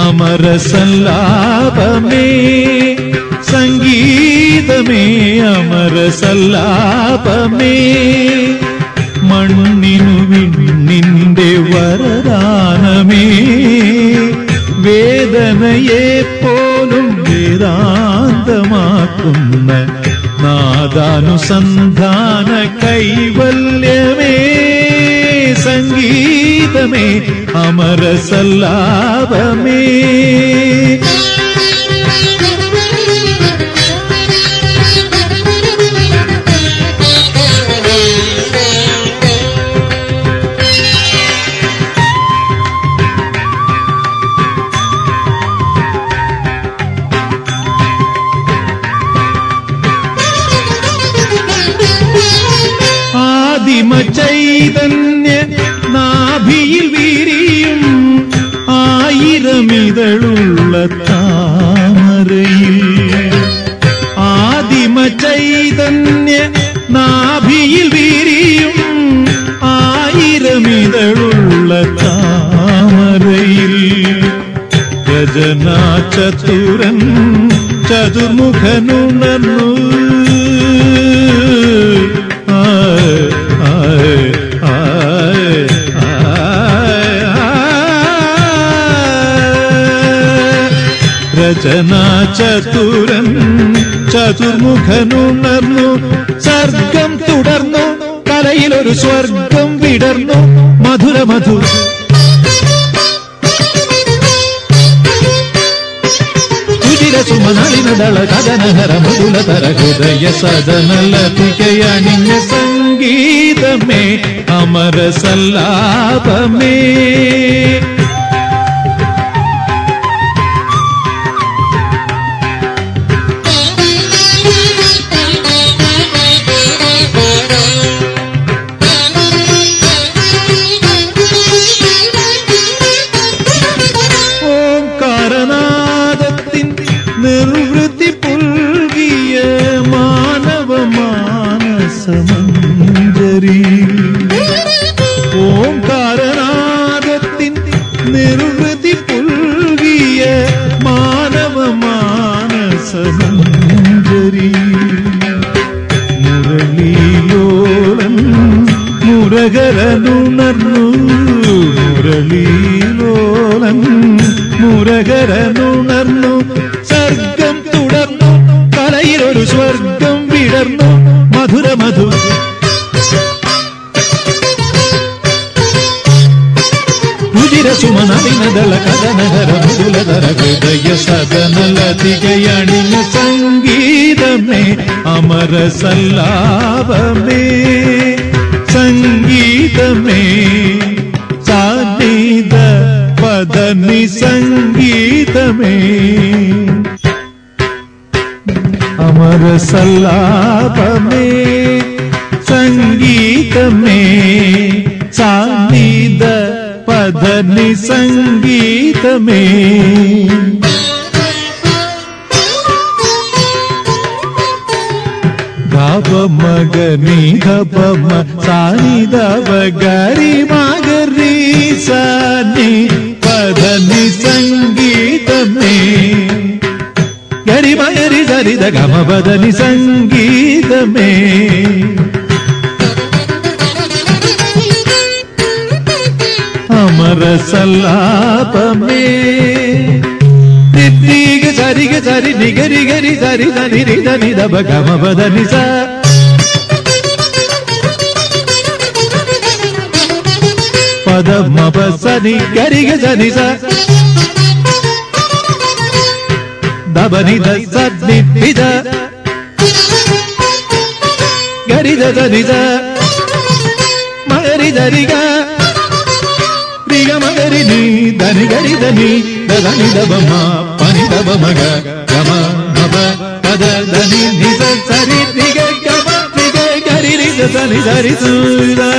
അമര സല്ലാപമേ സംഗീതമേ അമര സല്ലാപമേ മണ്ണിനു വിണ്ണിന്റെ വരദാനമേ വേദനയെ പോലും വേദാന്തമാക്കുന്ന നാദാനുസന്ധാന കൈവല്യമേ கீதமே அமர சல்லாபமே. ஆதிம சைதன்ய നാഭിയിൽ വീരിയും ആയിരമിതളുള്ള താമരയിൽ ആദിമ ചൈതന്യ നാഭിയിൽ വീരിയും ആയിരമിതളുള്ള താമരയിൽ രചനാ ചതുരൻ ചതുർമുഖനുണർന്നു. രചനാ ചതുരൻ ചതുർമുഖനുണർന്നു സർഗം തുടർന്നു കലയിലൊരു സ്വർഗം വിടർന്നു. മധുര മധു സുമനളിനദള കഥനഹര മൃദുലതര ഹൃദയ സദനലതികയണിഞ്ഞ സംഗീതമേ അമര മുരകരനുണർന്നു മുരളീലോലൻ മുരകരനുണർന്നു സർഗം തുടർന്നു കലയിലൊരു സ്വർഗം വിടർന്നു മധുര മധു. രുചിര സുമനളിനദള കഥനഹര മൃദുലതര ഹൃദയ സദനലതികയണിഞ്ഞ സംഗീതമേ അമര സല്ലാപമേ സംഗീതമേ സാനീത പദനി സംഗീതമേ. അമര സല്ലാപമേ സംഗീതമേ സാനീത പദനി സംഗീതമേ. मगनी गपम साई दव गरी मागरी सानी, पधनी संगीत में। गरी मागरी सारी दगम बदनी संगीत में। अमर सलाप में। निदीग सरीग सरी निगरी गरी सारी सनी रिदनी दब गम बदनी सा పద గరిగ జని దబని దిద గరిద నిజ. మగరి దరిగా రిగ మగరిని దని గరిదని దని దబమ పని దబ మగ గమ మబ పద దని నిజ సరి రిగ గమ రిగ గరి రిజ సని సరి సూరా.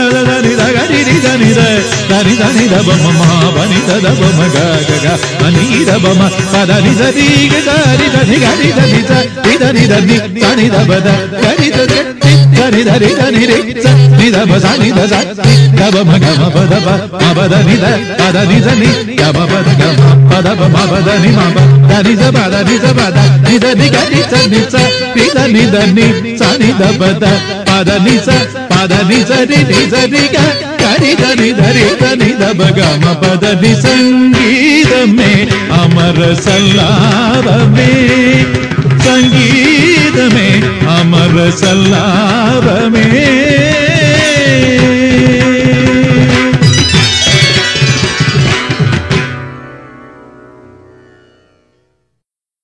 ధనిధనిధ ధనిధనిధ బమ మా బనిధ బమ గగ అనిధ బమ పదని ధని గరి ధని గరి ధని ధని ధని ధని ధబద గరి ధని ధని ధని ధని రే నిధ బస నిధ స గబ మగమ పద పద నిధ పద నిధ ని గబ పద గమ పద బమ పద ని మమ ధని స పద ని స గరి స ని స నిధ నిధ ని స నిధ స పద ని స గ ధరి ధరి ధరి ధని దబగమ పదని సంగీతమే అమర సల్లారమే సంగీతమే అమర సల్లారమే